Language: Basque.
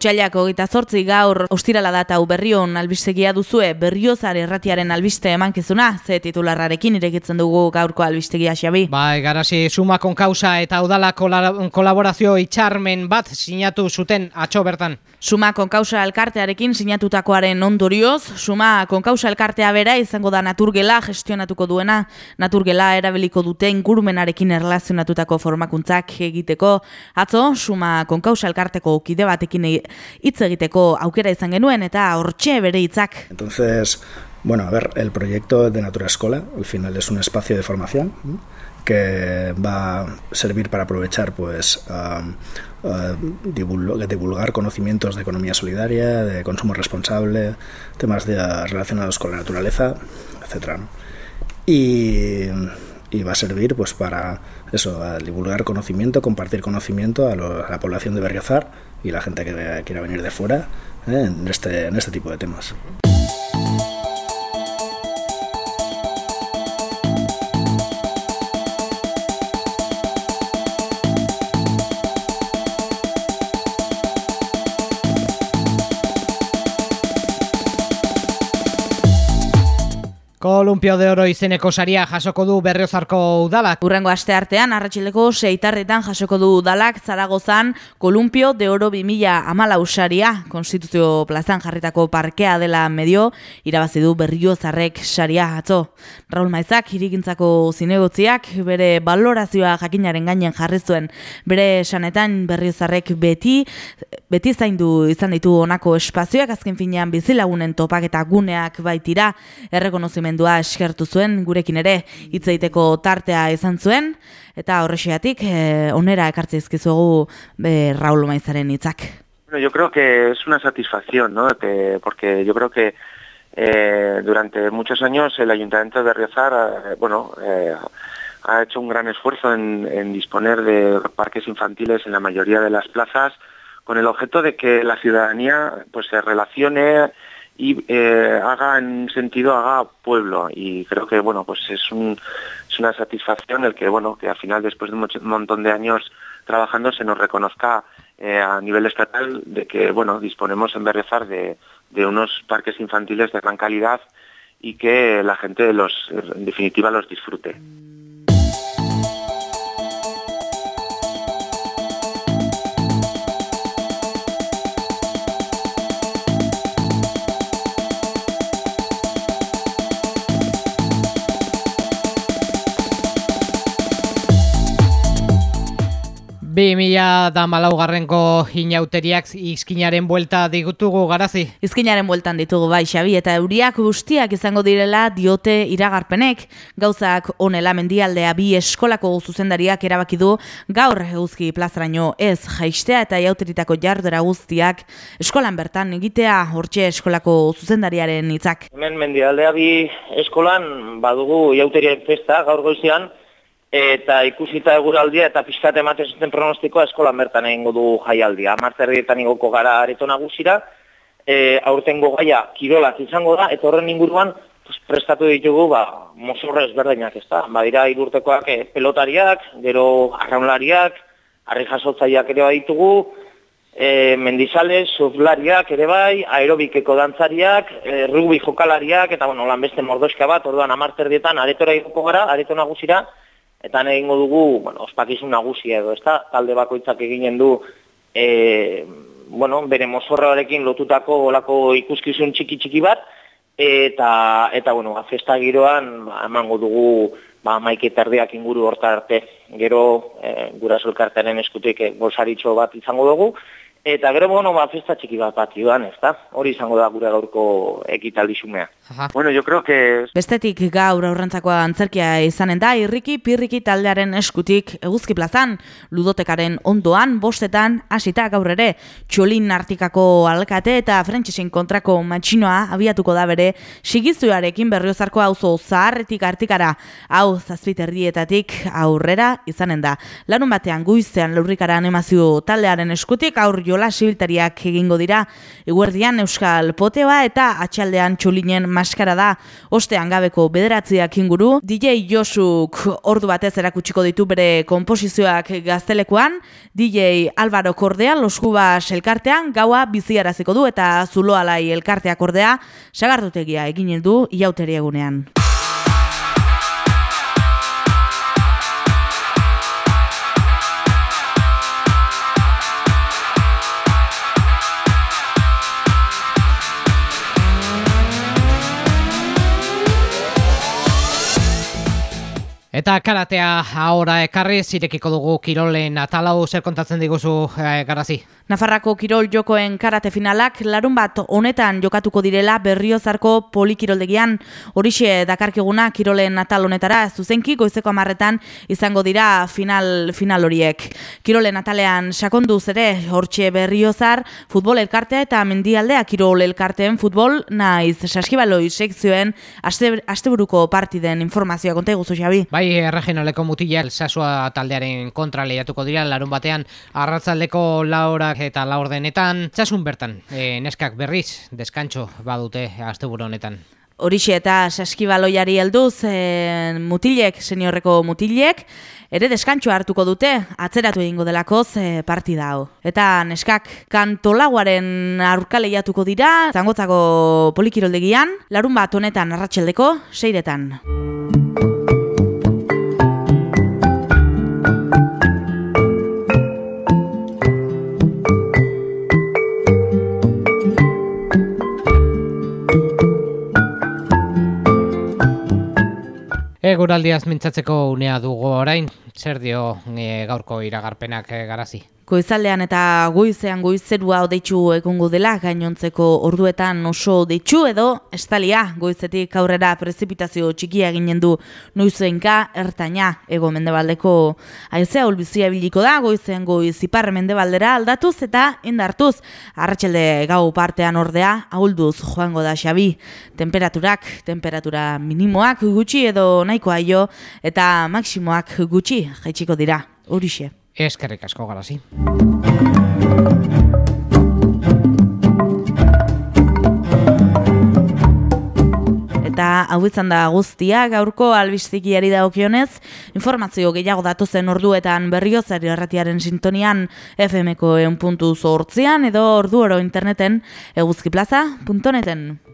Otsailak hogeita zortzi gaur ostirala data hau berrion albistegia duzue berriozar erratiaren albiste emankizuna, ze titularrarekin irekitzen dugu gaurko albistegia xabi. Bai, garasi suma konkausa eta udala kolaborazio itxarmen bat sinatu zuten atxo bertan. Suma konkausa elkartearekin sinatutakoaren ondorioz, suma konkausa elkartea bera izango da naturgela gestionatuko duena, naturgela erabiliko duten gurumenarekin erlazionatutako formakuntzak egiteko, atzo, suma konkausa elkarteko kide batekin hitz egiteko aukera izan genuen eta hortxe bere hitzak. Entonces, bueno, a ver, el proyecto de Natura Escola, al final es un espacio de formación que va a servir para aprovechar pues um, uh, divulgar conocimientos de economía solidaria, de consumo responsable, temas de, relacionados con la naturaleza, etcétera. Y, y va a servir pues para eso, a divulgar conocimiento, compartir conocimiento a, lo, a la población de Berriozar y la gente que quiera venir de fuera ¿eh? en, este, en este tipo de temas. Kolumpio de oro izeneko saria jasoko du berriozarko udalak. Urrengo aste artean, arratxileko seitarretan jasoko du udalak zaragozan Kolumpio de oro 2000 amala usaria, konstituzio plazan jarritako parkea dela medio, irabazi du berriozarrek saria atzo. Raul Maizak, irigintzako zinegotziak, bere balorazioa jakinaren gainen jarri zuen, bere sanetan berriozarrek beti, beti zaindu izan ditu honako espazioak, azken finean bizilagunen topak eta guneak baitira, errekonozimen mugimendua eskertu zuen gurekin ere hitz egiteko tartea izan zuen eta horrexeatik eh, onera ekartze izkizugu eh, Raúl Maizaren hitzak. Bueno, yo creo que es una satisfacción, ¿no? Que, porque yo creo que eh, durante muchos años el Ayuntamiento de Riazar, eh, bueno, eh, ha hecho un gran esfuerzo en, en disponer de parques infantiles en la mayoría de las plazas con el objeto de que la ciudadanía pues se relacione y eh, haga en sentido haga pueblo y creo que bueno pues es, un, es una satisfacción el que bueno que al final después de un montón de años trabajando se nos reconozca eh, a nivel estatal de que bueno disponemos en Berrezar de unos parques infantiles de gran calidad y que la gente los en definitiva los disfrute. Bi mila da malaugarrenko inauteriak izkinaren buelta digutugu garazi. Izkinaren bueltan ditugu bai, Xabi, eta euriak guztiak izango direla diote iragarpenek. Gauzak onela mendialdea bi eskolako zuzendariak erabaki du gaur eguzki plazaraino ez jaistea eta jauteritako jardera guztiak eskolan bertan egitea hortxe eskolako zuzendariaren hitzak. Hemen mendialdea bi eskolan badugu jauterien festa gaur goizean, eta ikusita eguraldia eta pixkat ematen zuten pronostikoa eskolan bertan egingo du jaialdia. Martzerdietan igoko gara areto nagusira, e, aurtengo gaia kirolak izango da, eta horren inguruan pues, prestatu ditugu ba, mozorre ezberdinak ez da. Ba, dira irurtekoak e, pelotariak, gero arraunlariak, harri jasotzaiak ere ditugu, e, mendizales, surflariak ere bai, aerobikeko dantzariak, e, rugby jokalariak, eta bueno, lan beste mordoska bat, orduan amarterdietan aretora igoko gara, areto nagusira, eta egingo dugu, bueno, ospakizun nagusia edo, ezta? Talde bakoitzak eginen du e, bueno, bere mozorrarekin lotutako olako ikuskizun txiki txiki bat eta eta bueno, ba, festa giroan ba, emango dugu ba maiketardiak inguru horta arte. Gero e, gurasolkartearen eskutik e, bolsaritxo bat izango dugu Eta gero, bueno, ba, festa txiki bat bat joan, ez da? Hori izango da gure gaurko ekitaldi xumea. Bueno, yo creo que... Bestetik gaur aurrentzakoa antzerkia izanen da, irriki pirriki taldearen eskutik eguzki plazan, ludotekaren ondoan, bostetan, hasita gaur ere, txolin artikako alkate eta frentxesin kontrako matxinoa abiatuko da bere, sigizuarekin berriozarko auzo zaharretik artikara, hau zazpiterdietatik aurrera izanen da. Larun batean guizean laurrikara animazio taldearen eskutik aur jola sibiltariak egingo dira. Eguerdian Euskal Poteoa eta atxaldean txulinen maskara da. Ostean gabeko bederatziak inguru, DJ Josuk ordu batez erakutsiko ditu bere komposizioak gaztelekoan, DJ Alvaro Kordea Loskuba elkartean gaua biziaraziko du eta zuloalai elkarteak ordea sagardutegia egin du iauteri egunean. Eta karatea ahora ekarri zirekiko dugu kirolen atalau zer kontatzen diguzu eh, garazi. Nafarrako kirol jokoen karate finalak larun bat honetan jokatuko direla berriozarko polikiroldegian. Horixe dakarkiguna kirolen natal honetara zuzenki goizeko amarretan izango dira final, final horiek. Kirolen natalean sakonduz ere hortxe berriozar futbol elkartea eta mendialdea kirol elkarteen futbol naiz saskibaloi sekzioen asteburuko partiden informazioa konta eguzu xabi. Bai, regionaleko mutila sasua taldearen kontra lehiatuko dira larun batean arratzaldeko laurak eta la ordenetan txasun bertan e, neskak berriz deskantxo badute asteburu honetan. Horixe eta saskibaloiari helduz e, mutilek, seniorreko mutilek, ere deskantxo hartuko dute, atzeratu egingo delako ze partida hau. Eta neskak kantolaguaren aurka lehiatuko dira, zangotzako polikiroldegian, larun bat honetan arratxeldeko, seiretan. Eguraldiaz mintzatzeko unea dugu orain, zer dio e, gaurko iragarpenak e, garazi? Goizaldean eta goizean goizerua odeitzu egongo dela gainontzeko orduetan oso deitzu edo estalia goizetik aurrera prezipitazio txikia ginen du noizuenka ertaina ego mendebaldeko aizea ulbizia biliko da goizean goiz ipar mendebaldera aldatuz eta indartuz. Arratxelde gau partean ordea ahulduz joango da xabi. Temperaturak, temperatura minimoak gutxi edo nahikoa jo eta maksimoak gutxi jaitsiko dira. Horixe. Eskerrik asko garazi. Eta hau izan da guztia, gaurko albistikiari daokionez, informazio gehiago datozen orduetan berriozari erratiaren sintonian FMko eun puntu edo ordu oro interneten eguzkiplaza.neten.